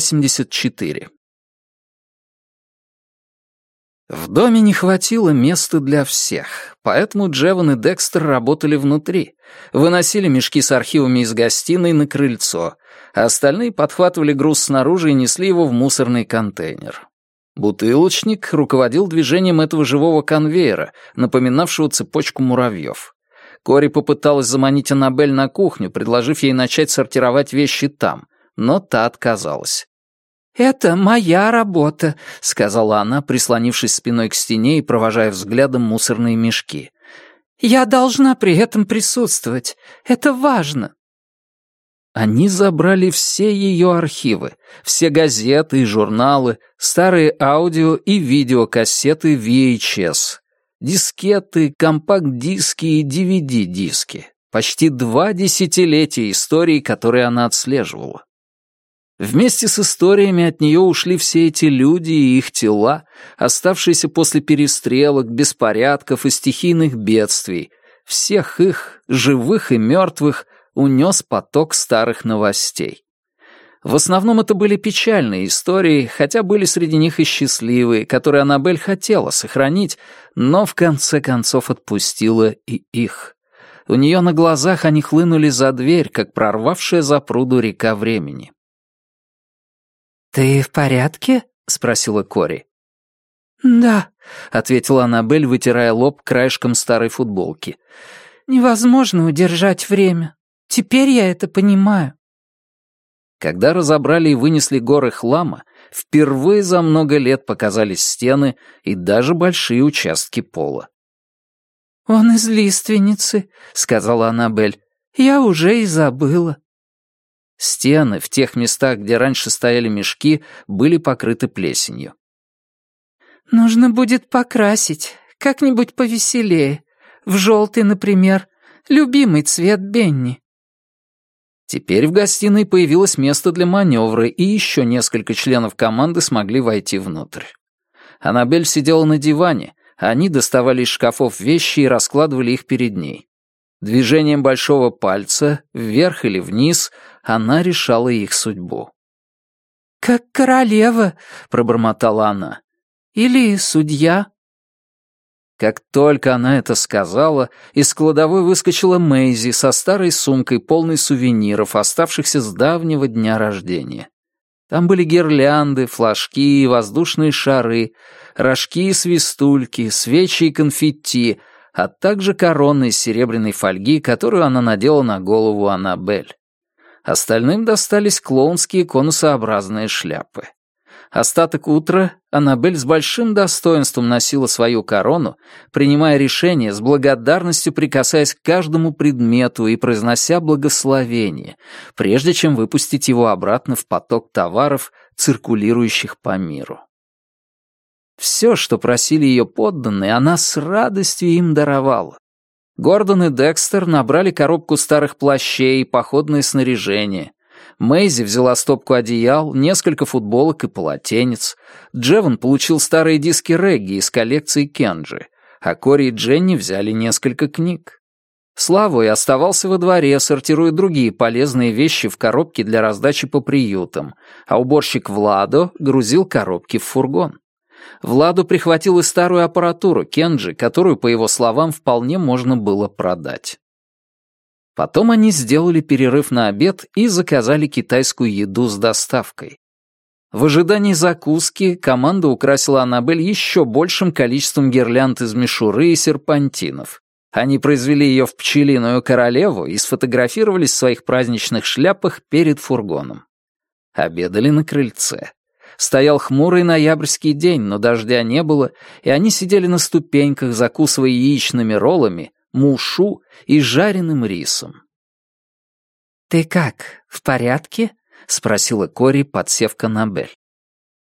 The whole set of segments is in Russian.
84. В доме не хватило места для всех, поэтому Джеван и Декстер работали внутри, выносили мешки с архивами из гостиной на крыльцо, а остальные подхватывали груз снаружи и несли его в мусорный контейнер. Бутылочник руководил движением этого живого конвейера, напоминавшего цепочку муравьев. Кори попыталась заманить Аннабель на кухню, предложив ей начать сортировать вещи там, но та отказалась. «Это моя работа», — сказала она, прислонившись спиной к стене и провожая взглядом мусорные мешки. «Я должна при этом присутствовать. Это важно». Они забрали все ее архивы, все газеты и журналы, старые аудио и видеокассеты VHS, дискеты, компакт-диски и DVD-диски. Почти два десятилетия истории, которые она отслеживала. Вместе с историями от нее ушли все эти люди и их тела, оставшиеся после перестрелок, беспорядков и стихийных бедствий. Всех их, живых и мертвых, унес поток старых новостей. В основном это были печальные истории, хотя были среди них и счастливые, которые Аннабель хотела сохранить, но в конце концов отпустила и их. У нее на глазах они хлынули за дверь, как прорвавшая за пруду река времени. «Ты в порядке?» — спросила Кори. «Да», — ответила Аннабель, вытирая лоб краешком старой футболки. «Невозможно удержать время. Теперь я это понимаю». Когда разобрали и вынесли горы хлама, впервые за много лет показались стены и даже большие участки пола. «Он из лиственницы», — сказала Аннабель. «Я уже и забыла». Стены в тех местах, где раньше стояли мешки, были покрыты плесенью. «Нужно будет покрасить, как-нибудь повеселее. В желтый, например. Любимый цвет Бенни». Теперь в гостиной появилось место для маневра, и еще несколько членов команды смогли войти внутрь. Аннабель сидела на диване, а они доставали из шкафов вещи и раскладывали их перед ней. Движением большого пальца, вверх или вниз, она решала их судьбу. «Как королева», — пробормотала она. «Или судья». Как только она это сказала, из кладовой выскочила Мэйзи со старой сумкой, полной сувениров, оставшихся с давнего дня рождения. Там были гирлянды, флажки, воздушные шары, рожки и свистульки, свечи и конфетти, а также корона из серебряной фольги, которую она надела на голову Аннабель. Остальным достались клоунские конусообразные шляпы. Остаток утра Аннабель с большим достоинством носила свою корону, принимая решения, с благодарностью прикасаясь к каждому предмету и произнося благословение, прежде чем выпустить его обратно в поток товаров, циркулирующих по миру. Все, что просили ее подданные, она с радостью им даровала. Гордон и Декстер набрали коробку старых плащей и походное снаряжение. Мэйзи взяла стопку одеял, несколько футболок и полотенец. Джеван получил старые диски регги из коллекции Кенджи, а Кори и Дженни взяли несколько книг. Славой оставался во дворе, сортируя другие полезные вещи в коробки для раздачи по приютам, а уборщик Владо грузил коробки в фургон. Владу прихватил и старую аппаратуру Кенджи, которую, по его словам, вполне можно было продать. Потом они сделали перерыв на обед и заказали китайскую еду с доставкой. В ожидании закуски команда украсила Аннабель еще большим количеством гирлянд из мишуры и серпантинов. Они произвели ее в пчелиную королеву и сфотографировались в своих праздничных шляпах перед фургоном. Обедали на крыльце. Стоял хмурый ноябрьский день, но дождя не было, и они сидели на ступеньках, закусывая яичными роллами, мушу и жареным рисом. «Ты как, в порядке?» — спросила Кори, подсев к Аннабель.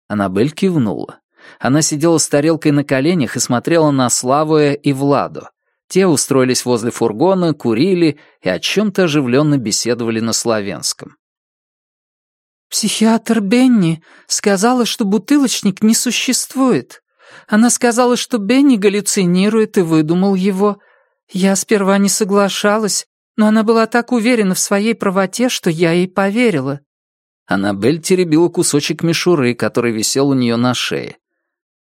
Аннабель кивнула. Она сидела с тарелкой на коленях и смотрела на Славуя и Владу. Те устроились возле фургона, курили и о чем-то оживленно беседовали на славянском. «Психиатр Бенни сказала, что бутылочник не существует. Она сказала, что Бенни галлюцинирует и выдумал его. Я сперва не соглашалась, но она была так уверена в своей правоте, что я ей поверила». Аннабель теребила кусочек мишуры, который висел у нее на шее.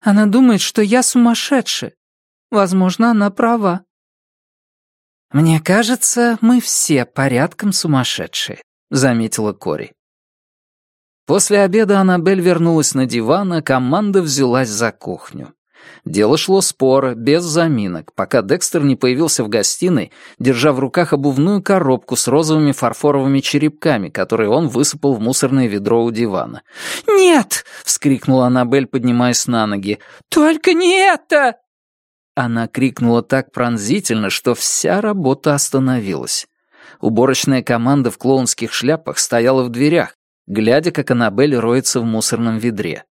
«Она думает, что я сумасшедшая. Возможно, она права». «Мне кажется, мы все порядком сумасшедшие», — заметила Кори. После обеда Аннабель вернулась на диван, а команда взялась за кухню. Дело шло споро, без заминок, пока Декстер не появился в гостиной, держа в руках обувную коробку с розовыми фарфоровыми черепками, которые он высыпал в мусорное ведро у дивана. «Нет!» — вскрикнула Аннабель, поднимаясь на ноги. «Только не это!» Она крикнула так пронзительно, что вся работа остановилась. Уборочная команда в клоунских шляпах стояла в дверях, глядя, как Аннабель роется в мусорном ведре.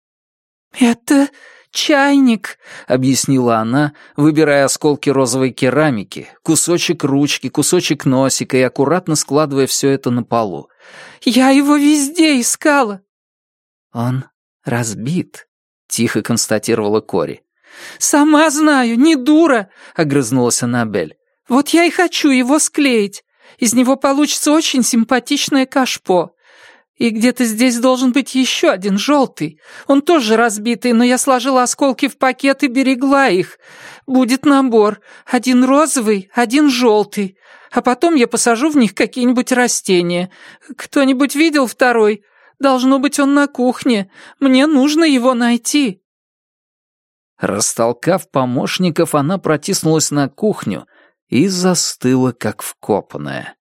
«Это чайник», — объяснила она, выбирая осколки розовой керамики, кусочек ручки, кусочек носика и аккуратно складывая все это на полу. «Я его везде искала». «Он разбит», — тихо констатировала Кори. «Сама знаю, не дура», — огрызнулась Аннабель. «Вот я и хочу его склеить. Из него получится очень симпатичное кашпо. И где-то здесь должен быть еще один желтый. Он тоже разбитый, но я сложила осколки в пакет и берегла их. Будет набор. Один розовый, один желтый. А потом я посажу в них какие-нибудь растения. Кто-нибудь видел второй? Должно быть он на кухне. Мне нужно его найти». Растолкав помощников, она протиснулась на кухню и застыла, как вкопанная.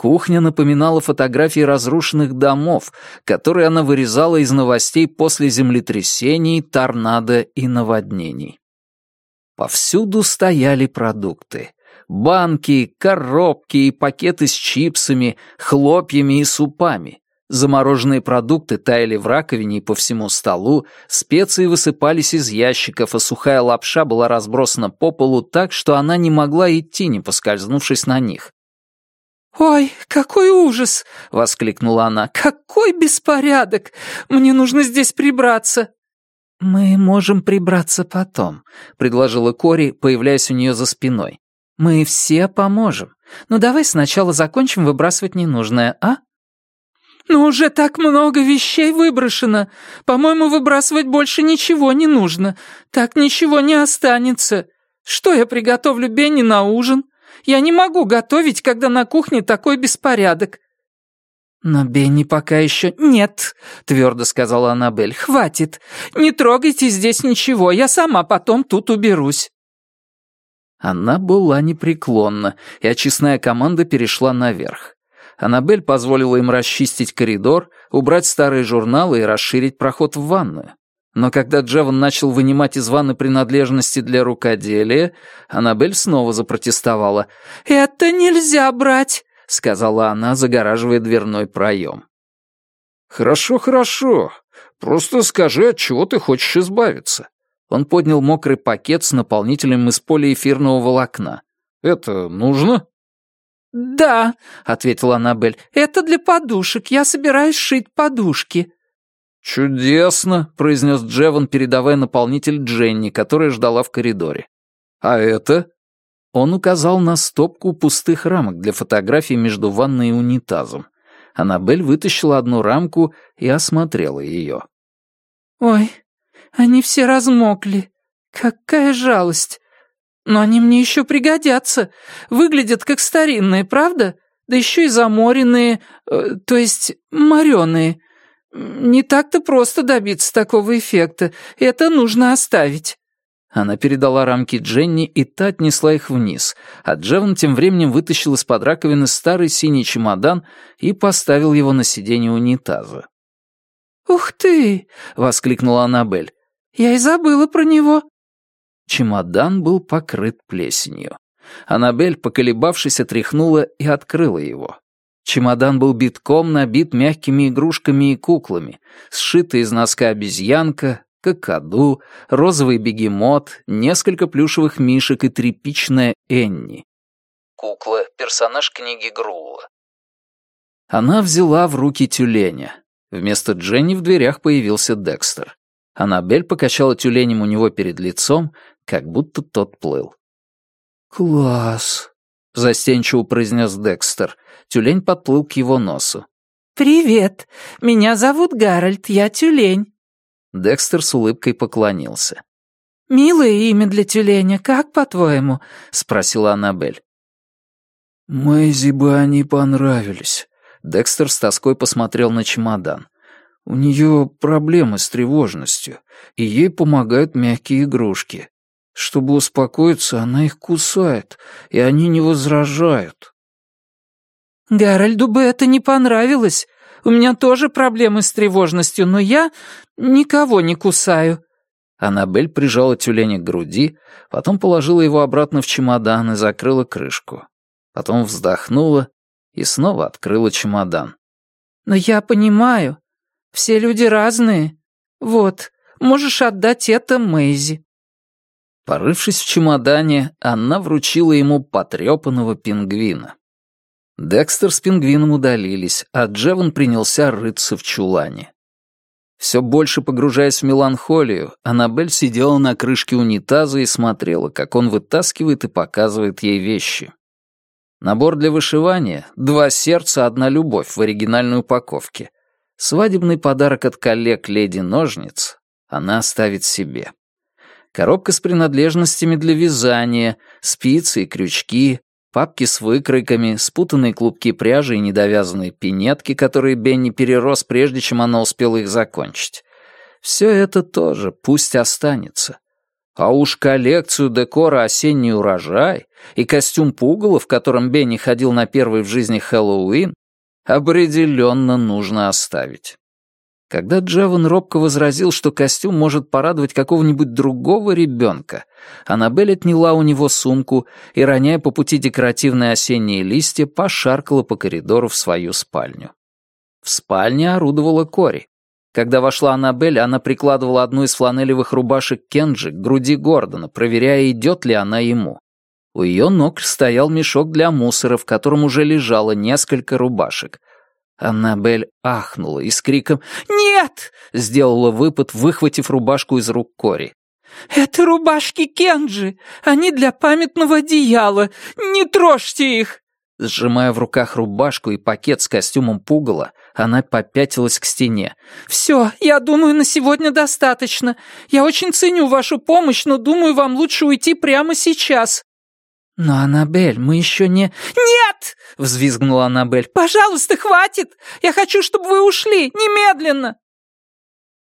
Кухня напоминала фотографии разрушенных домов, которые она вырезала из новостей после землетрясений, торнадо и наводнений. Повсюду стояли продукты. Банки, коробки и пакеты с чипсами, хлопьями и супами. Замороженные продукты таяли в раковине и по всему столу, специи высыпались из ящиков, а сухая лапша была разбросана по полу так, что она не могла идти, не поскользнувшись на них. «Ой, какой ужас!» — воскликнула она. «Какой беспорядок! Мне нужно здесь прибраться!» «Мы можем прибраться потом», — предложила Кори, появляясь у нее за спиной. «Мы все поможем. Но давай сначала закончим выбрасывать ненужное, а?» «Но уже так много вещей выброшено. По-моему, выбрасывать больше ничего не нужно. Так ничего не останется. Что я приготовлю Бенни на ужин? Я не могу готовить, когда на кухне такой беспорядок». «Но Бенни пока еще...» «Нет», — твердо сказала Аннабель, — «хватит. Не трогайте здесь ничего, я сама потом тут уберусь». Она была непреклонна, и очистная команда перешла наверх. Аннабель позволила им расчистить коридор, убрать старые журналы и расширить проход в ванную. Но когда Джеван начал вынимать из ванны принадлежности для рукоделия, Аннабель снова запротестовала. «Это нельзя брать!» — сказала она, загораживая дверной проем. «Хорошо, хорошо. Просто скажи, от чего ты хочешь избавиться». Он поднял мокрый пакет с наполнителем из полиэфирного волокна. «Это нужно?» «Да», — ответила Аннабель, — «это для подушек. Я собираюсь шить подушки». «Чудесно», — произнес Джеван, передавая наполнитель Дженни, которая ждала в коридоре. «А это?» Он указал на стопку пустых рамок для фотографий между ванной и унитазом. Аннабель вытащила одну рамку и осмотрела ее. «Ой, они все размокли. Какая жалость. Но они мне еще пригодятся. Выглядят как старинные, правда? Да еще и заморенные, э, то есть мореные. Не так-то просто добиться такого эффекта. Это нужно оставить». Она передала рамки Дженни, и та отнесла их вниз, а Джеван тем временем вытащил из-под раковины старый синий чемодан и поставил его на сиденье унитаза. «Ух ты!» — воскликнула Аннабель. «Я и забыла про него». Чемодан был покрыт плесенью. Аннабель, поколебавшись, отряхнула и открыла его. Чемодан был битком набит мягкими игрушками и куклами, сшитая из носка обезьянка, какаду, розовый бегемот, несколько плюшевых мишек и тряпичная Энни. Кукла — персонаж книги Грула. Она взяла в руки тюленя. Вместо Дженни в дверях появился Декстер. Аннабель покачала тюленем у него перед лицом, как будто тот плыл. «Класс», — застенчиво произнес Декстер. Тюлень подплыл к его носу. «Привет. Меня зовут Гарольд, я тюлень». Декстер с улыбкой поклонился. «Милое имя для тюленя, как по-твоему?» — спросила Аннабель. «Мэйзи бы они понравились». Декстер с тоской посмотрел на чемодан. «У нее проблемы с тревожностью, и ей помогают мягкие игрушки. Чтобы успокоиться, она их кусает, и они не возражают». «Гарольду бы это не понравилось. У меня тоже проблемы с тревожностью, но я никого не кусаю». Аннабель прижала тюленя к груди, потом положила его обратно в чемодан и закрыла крышку. Потом вздохнула и снова открыла чемодан. «Но я понимаю. Все люди разные. Вот, можешь отдать это Мэйзи». Порывшись в чемодане, она вручила ему потрепанного пингвина. Декстер с пингвином удалились, а Джеван принялся рыться в чулане. Все больше погружаясь в меланхолию, Аннабель сидела на крышке унитаза и смотрела, как он вытаскивает и показывает ей вещи. Набор для вышивания, два сердца, одна любовь в оригинальной упаковке. Свадебный подарок от коллег леди Ножниц она оставит себе. Коробка с принадлежностями для вязания, спицы и крючки, Папки с выкройками, спутанные клубки пряжи и недовязанные пинетки, которые Бенни перерос, прежде чем она успела их закончить. Все это тоже пусть останется. А уж коллекцию декора «Осенний урожай» и костюм пугала, в котором Бенни ходил на первый в жизни Хэллоуин, определенно нужно оставить. Когда Джеван робко возразил, что костюм может порадовать какого-нибудь другого ребенка, Аннабель отняла у него сумку и, роняя по пути декоративные осенние листья, пошаркала по коридору в свою спальню. В спальне орудовала Кори. Когда вошла Аннабель, она прикладывала одну из фланелевых рубашек Кенджи к груди Гордона, проверяя, идет ли она ему. У ее ног стоял мешок для мусора, в котором уже лежало несколько рубашек — Аннабель ахнула и с криком «Нет!» сделала выпад, выхватив рубашку из рук Кори. «Это рубашки Кенджи! Они для памятного одеяла! Не трожьте их!» Сжимая в руках рубашку и пакет с костюмом пугала, она попятилась к стене. «Все, я думаю, на сегодня достаточно. Я очень ценю вашу помощь, но думаю, вам лучше уйти прямо сейчас. «Но, Аннабель, мы еще не...» «Нет!» — взвизгнула Аннабель. «Пожалуйста, хватит! Я хочу, чтобы вы ушли! Немедленно!»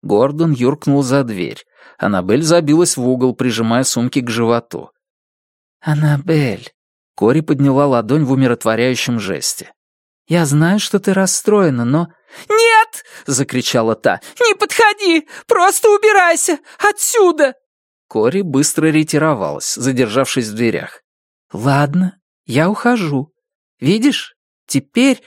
Гордон юркнул за дверь. Аннабель забилась в угол, прижимая сумки к животу. «Аннабель...» — Кори подняла ладонь в умиротворяющем жесте. «Я знаю, что ты расстроена, но...» «Нет!» — закричала та. «Не подходи! Просто убирайся! Отсюда!» Кори быстро ретировалась, задержавшись в дверях. «Ладно, я ухожу. Видишь, теперь...»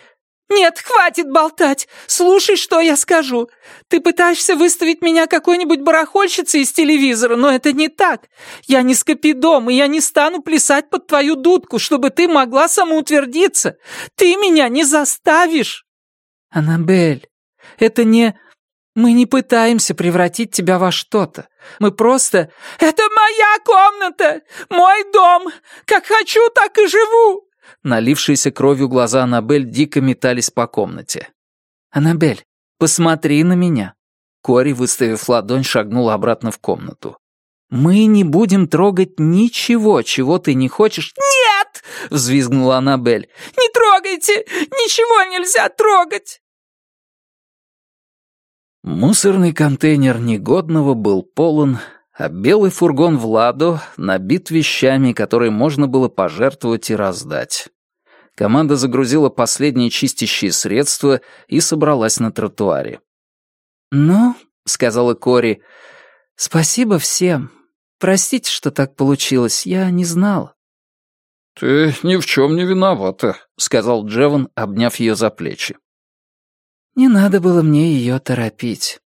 «Нет, хватит болтать! Слушай, что я скажу. Ты пытаешься выставить меня какой-нибудь барахольщицей из телевизора, но это не так. Я не скопидом, и я не стану плясать под твою дудку, чтобы ты могла самоутвердиться. Ты меня не заставишь!» «Аннабель, это не... Мы не пытаемся превратить тебя во что-то. Мы просто... Это моя комната! Мой дом! Как хочу, так и живу!» Налившиеся кровью глаза Аннабель дико метались по комнате. «Аннабель, посмотри на меня!» Кори, выставив ладонь, шагнула обратно в комнату. «Мы не будем трогать ничего, чего ты не хочешь...» «Нет!» — взвизгнула Аннабель. «Не трогайте! Ничего нельзя трогать!» Мусорный контейнер негодного был полон, а белый фургон Владу набит вещами, которые можно было пожертвовать и раздать. Команда загрузила последние чистящие средства и собралась на тротуаре. «Ну», — сказала Кори, — «спасибо всем. Простите, что так получилось, я не знала». «Ты ни в чем не виновата», — сказал Джеван, обняв ее за плечи. Не надо было мне ее торопить.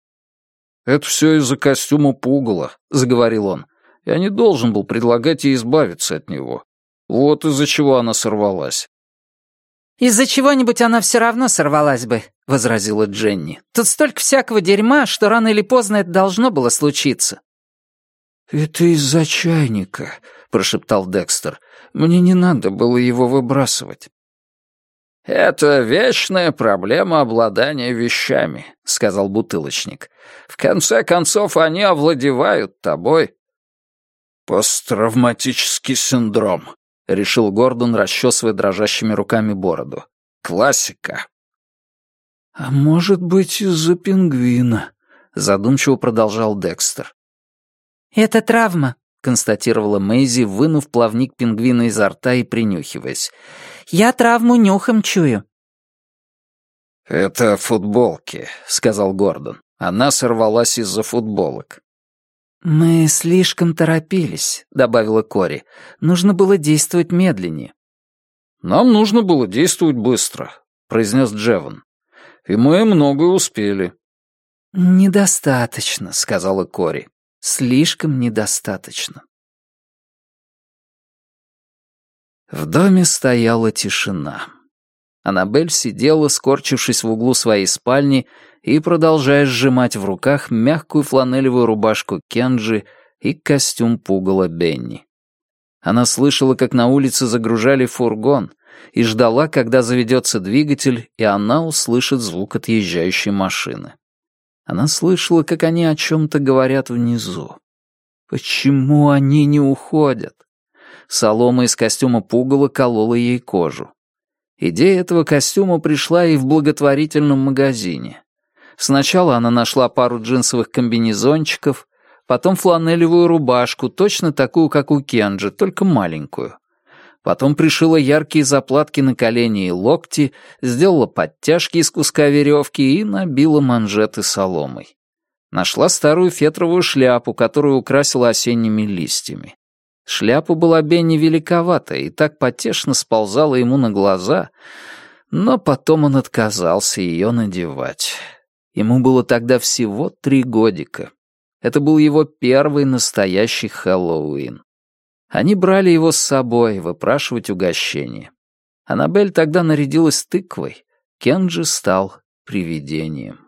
«Это все из-за костюма пугала», — заговорил он. «Я не должен был предлагать ей избавиться от него. Вот из-за чего она сорвалась». «Из-за чего-нибудь она все равно сорвалась бы», — возразила Дженни. «Тут столько всякого дерьма, что рано или поздно это должно было случиться». «Это из-за чайника», — прошептал Декстер. «Мне не надо было его выбрасывать». «Это вечная проблема обладания вещами», — сказал бутылочник. «В конце концов, они овладевают тобой». «Посттравматический синдром», — решил Гордон, расчесывая дрожащими руками бороду. «Классика». «А может быть, из-за пингвина», — задумчиво продолжал Декстер. «Это травма», — констатировала Мэйзи, вынув плавник пингвина изо рта и принюхиваясь. «Я травму нюхом чую». «Это футболки», — сказал Гордон. Она сорвалась из-за футболок. «Мы слишком торопились», — добавила Кори. «Нужно было действовать медленнее». «Нам нужно было действовать быстро», — произнес Джевон. «И мы многое успели». «Недостаточно», — сказала Кори. «Слишком недостаточно». В доме стояла тишина. Аннабель сидела, скорчившись в углу своей спальни и продолжая сжимать в руках мягкую фланелевую рубашку Кенджи и костюм пугала Бенни. Она слышала, как на улице загружали фургон, и ждала, когда заведется двигатель, и она услышит звук отъезжающей машины. Она слышала, как они о чем-то говорят внизу. Почему они не уходят? Солома из костюма пугала колола ей кожу. Идея этого костюма пришла и в благотворительном магазине. Сначала она нашла пару джинсовых комбинезончиков, потом фланелевую рубашку, точно такую, как у Кенджи, только маленькую. Потом пришила яркие заплатки на колени и локти, сделала подтяжки из куска веревки и набила манжеты соломой. Нашла старую фетровую шляпу, которую украсила осенними листьями. Шляпа была Бенни великоватая и так потешно сползала ему на глаза, но потом он отказался ее надевать. Ему было тогда всего три годика. Это был его первый настоящий Хэллоуин. Они брали его с собой выпрашивать угощение. Аннабель тогда нарядилась тыквой, Кенджи стал привидением.